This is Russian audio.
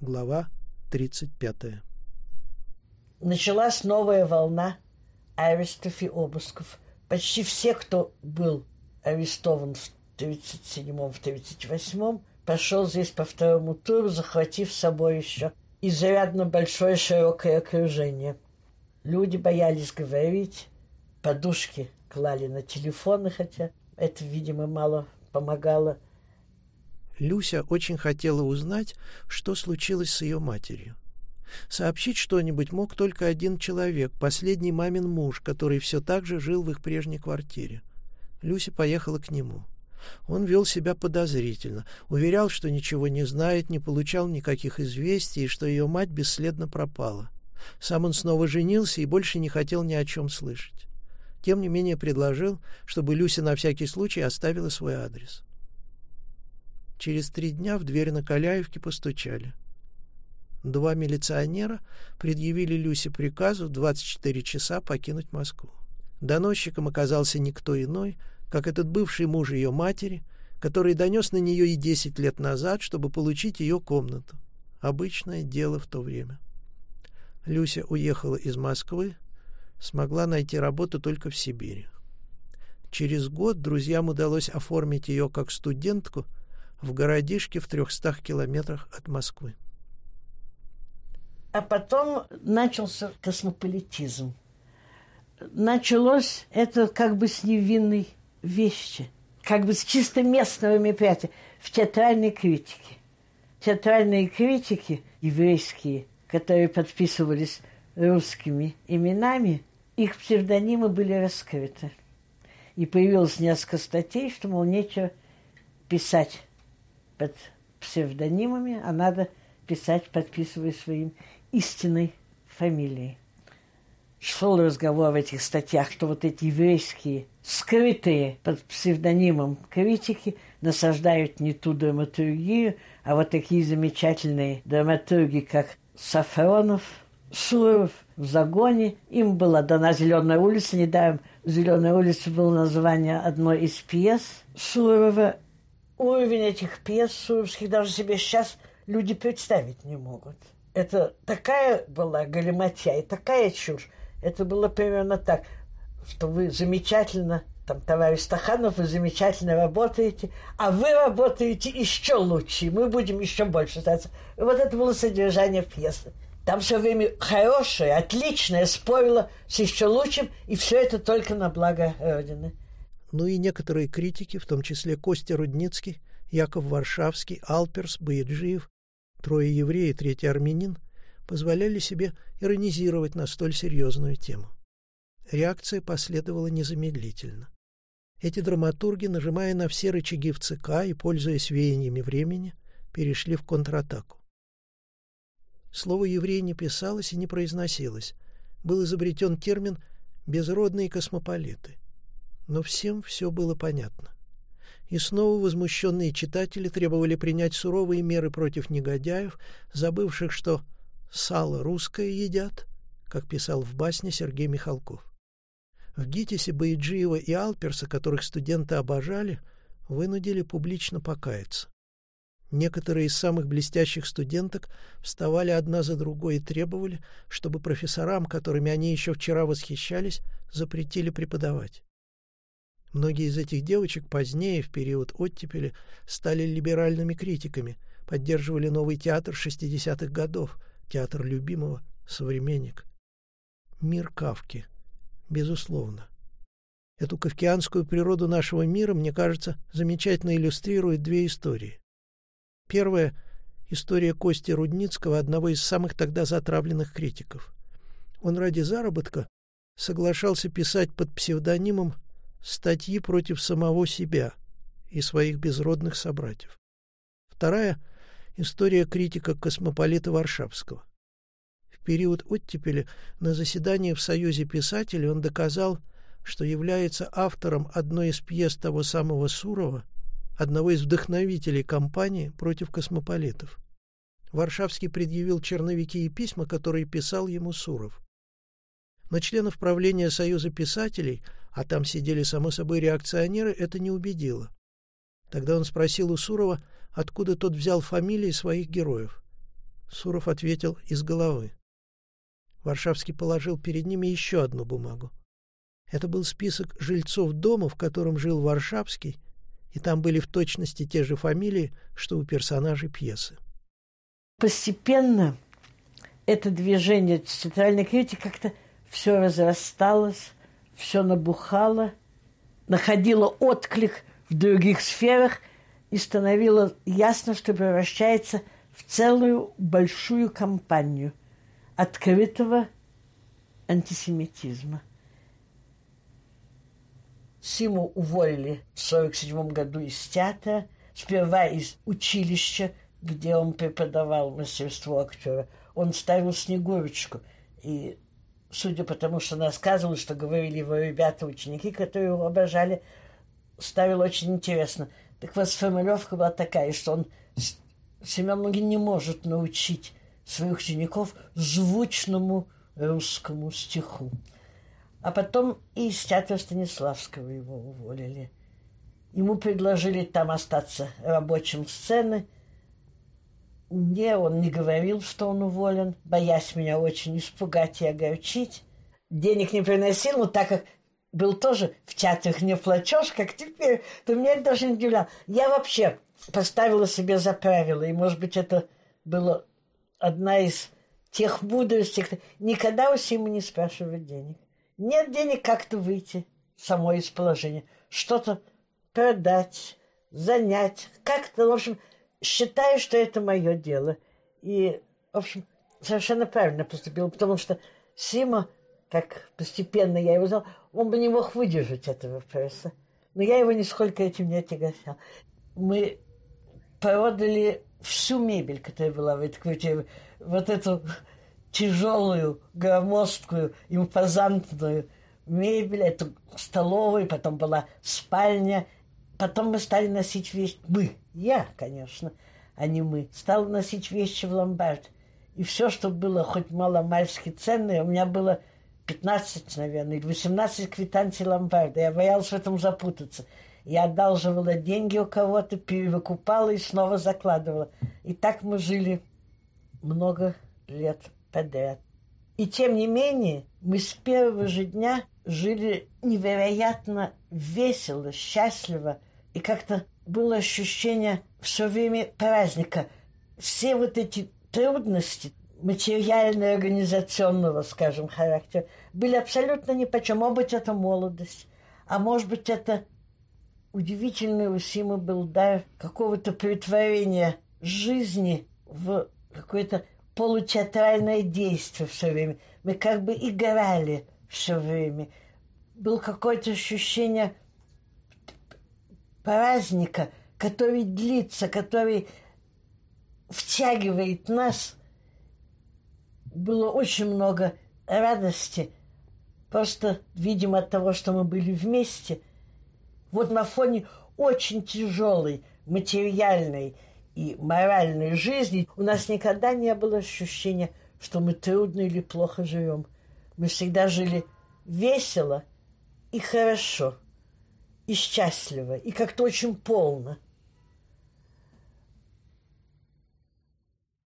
Глава 35. Началась новая волна арестов и обысков. Почти все, кто был арестован в 37-м, в 38-м, пошел здесь по второму туру, захватив с собой еще изрядно большое широкое окружение. Люди боялись говорить, подушки клали на телефоны, хотя это, видимо, мало помогало. Люся очень хотела узнать, что случилось с ее матерью. Сообщить что-нибудь мог только один человек, последний мамин муж, который все так же жил в их прежней квартире. Люся поехала к нему. Он вел себя подозрительно, уверял, что ничего не знает, не получал никаких известий, и что ее мать бесследно пропала. Сам он снова женился и больше не хотел ни о чем слышать. Тем не менее предложил, чтобы Люся на всякий случай оставила свой адрес. Через три дня в дверь на Каляевке постучали. Два милиционера предъявили Люсе приказ в 24 часа покинуть Москву. Доносчиком оказался никто иной, как этот бывший муж ее матери, который донес на нее и 10 лет назад, чтобы получить ее комнату. Обычное дело в то время. Люся уехала из Москвы, смогла найти работу только в Сибири. Через год друзьям удалось оформить ее как студентку – в городишке в трехстах километрах от Москвы. А потом начался космополитизм. Началось это как бы с невинной вещи, как бы с чисто местного мероприятия, в театральной критике. Театральные критики еврейские, которые подписывались русскими именами, их псевдонимы были раскрыты. И появилось несколько статей, что, мол, нечего писать под псевдонимами, а надо писать, подписывая своим истинной фамилией. Шел разговор в этих статьях, что вот эти еврейские, скрытые под псевдонимом критики, насаждают не ту драматургию, а вот такие замечательные драматурги, как Сафронов, Шуров в загоне. Им была дана «Зеленая улица». Недаром «Зеленая улица» было название одной из пьес Шурова уровень этих пьес сурских даже себе сейчас люди представить не могут. Это такая была галиматья и такая чушь. Это было примерно так, что вы замечательно, там, товарищ Стаханов, вы замечательно работаете, а вы работаете еще лучше, и мы будем еще больше стараться. И вот это было содержание пьесы. Там все время хорошее, отличное спорило с еще лучшим, и все это только на благо Родины ну и некоторые критики, в том числе Костя Рудницкий, Яков Варшавский, Алперс, Бояджиев, трое евреи, третий армянин, позволяли себе иронизировать на столь серьезную тему. Реакция последовала незамедлительно. Эти драматурги, нажимая на все рычаги в ЦК и пользуясь веяниями времени, перешли в контратаку. Слово «еврей» не писалось и не произносилось. Был изобретен термин «безродные космополиты» но всем все было понятно. И снова возмущенные читатели требовали принять суровые меры против негодяев, забывших, что «сало русское едят», как писал в басне Сергей Михалков. В ГИТИСе Баиджиева и Алперса, которых студенты обожали, вынудили публично покаяться. Некоторые из самых блестящих студенток вставали одна за другой и требовали, чтобы профессорам, которыми они еще вчера восхищались, запретили преподавать. Многие из этих девочек позднее, в период оттепели, стали либеральными критиками, поддерживали новый театр 60-х годов, театр любимого, современник. Мир Кавки. Безусловно. Эту кавкианскую природу нашего мира, мне кажется, замечательно иллюстрируют две истории. Первая — история Кости Рудницкого, одного из самых тогда затравленных критиков. Он ради заработка соглашался писать под псевдонимом статьи против самого себя и своих безродных собратьев. Вторая — история критика космополита Варшавского. В период оттепели на заседании в Союзе писателей он доказал, что является автором одной из пьес того самого Сурова, одного из вдохновителей кампании против космополитов. Варшавский предъявил черновики и письма, которые писал ему Суров. На членов правления Союза писателей – а там сидели, само собой, реакционеры, это не убедило. Тогда он спросил у Сурова, откуда тот взял фамилии своих героев. Суров ответил из головы. Варшавский положил перед ними еще одну бумагу. Это был список жильцов дома, в котором жил Варшавский, и там были в точности те же фамилии, что у персонажей пьесы. Постепенно это движение театральной критики как-то все разрасталось, все набухало, находило отклик в других сферах и становилось ясно, что превращается в целую большую кампанию открытого антисемитизма. Симу уволили в 1947 году из театра, сперва из училища, где он преподавал мастерство актера. Он ставил Снегурочку. И судя по тому, что она сказала, что говорили его ребята, ученики, которые его обожали, ставил очень интересно. Так вот, формулировка была такая, что он Семен Лугин не может научить своих учеников звучному русскому стиху. А потом и из театра Станиславского его уволили. Ему предложили там остаться рабочим сцены. Не, он не говорил, что он уволен, боясь меня очень испугать и огорчить. Денег не приносил, но так как был тоже в театрах не платеж, как теперь, то меня это даже не удивляло. Я вообще поставила себе за правило, и, может быть, это было одна из тех мудростей, никогда у Симы не спрашивать денег. Нет денег как-то выйти самой из положения. Что-то продать, занять. Как-то, в общем, считаю, что это мое дело. И, в общем, совершенно правильно поступил, потому что Сима, как постепенно я его знал, он бы не мог выдержать этого пресса. Но я его нисколько этим не отягощал. Мы продали всю мебель, которая была в этой квартире. Вот эту тяжелую, громоздкую, импозантную мебель, эту столовую, потом была спальня. Потом мы стали носить вещи, мы, я, конечно, а не мы, стал носить вещи в ломбард. И все, что было хоть маломальски ценное, у меня было 15, наверное, или 18 квитанций ломбарда. Я боялась в этом запутаться. Я одалживала деньги у кого-то, перевыкупала и снова закладывала. И так мы жили много лет подряд. И тем не менее, мы с первого же дня жили невероятно весело, счастливо. И как-то было ощущение все время праздника. Все вот эти трудности материально-организационного, скажем, характера были абсолютно ни по чем. Может быть, это молодость, а может быть, это удивительный у Симы был дар какого-то притворения жизни в какое-то полутеатральное действие все время. Мы как бы играли все время. Было какое-то ощущение праздника, который длится, который втягивает нас. Было очень много радости, просто, видимо, от того, что мы были вместе. Вот на фоне очень тяжелой материальной и моральной жизни у нас никогда не было ощущения, что мы трудно или плохо живем. Мы всегда жили весело и хорошо, и счастливо, и как-то очень полно –